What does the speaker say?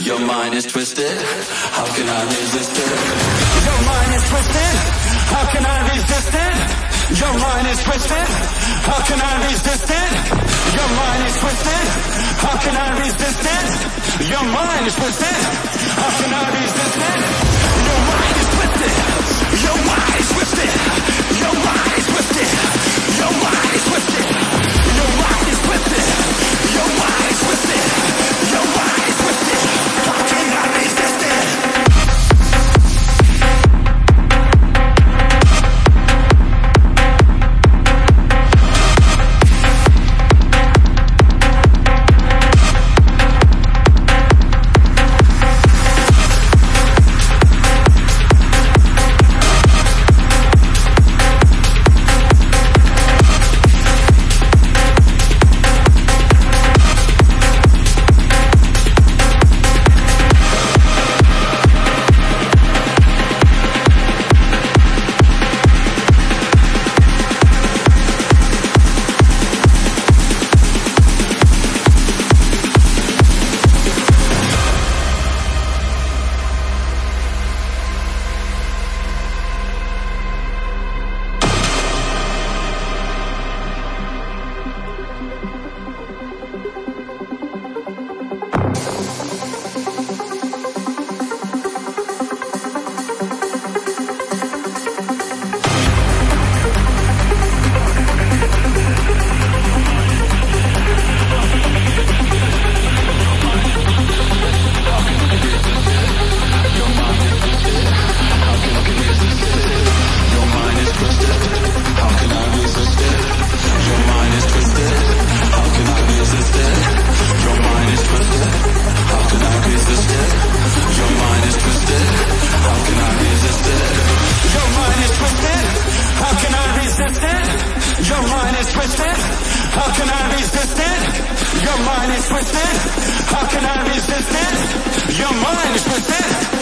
Your mind is twisted. How can I resist it? Your mind is twisted. How can I resist it? Your mind is twisted. How can I resist it? Your mind is twisted. How can I resist it? Your mind is twisted. How can I resist it? Twisted. How can I resist it? Your mind is twisted. How can I resist it? Your mind is twisted.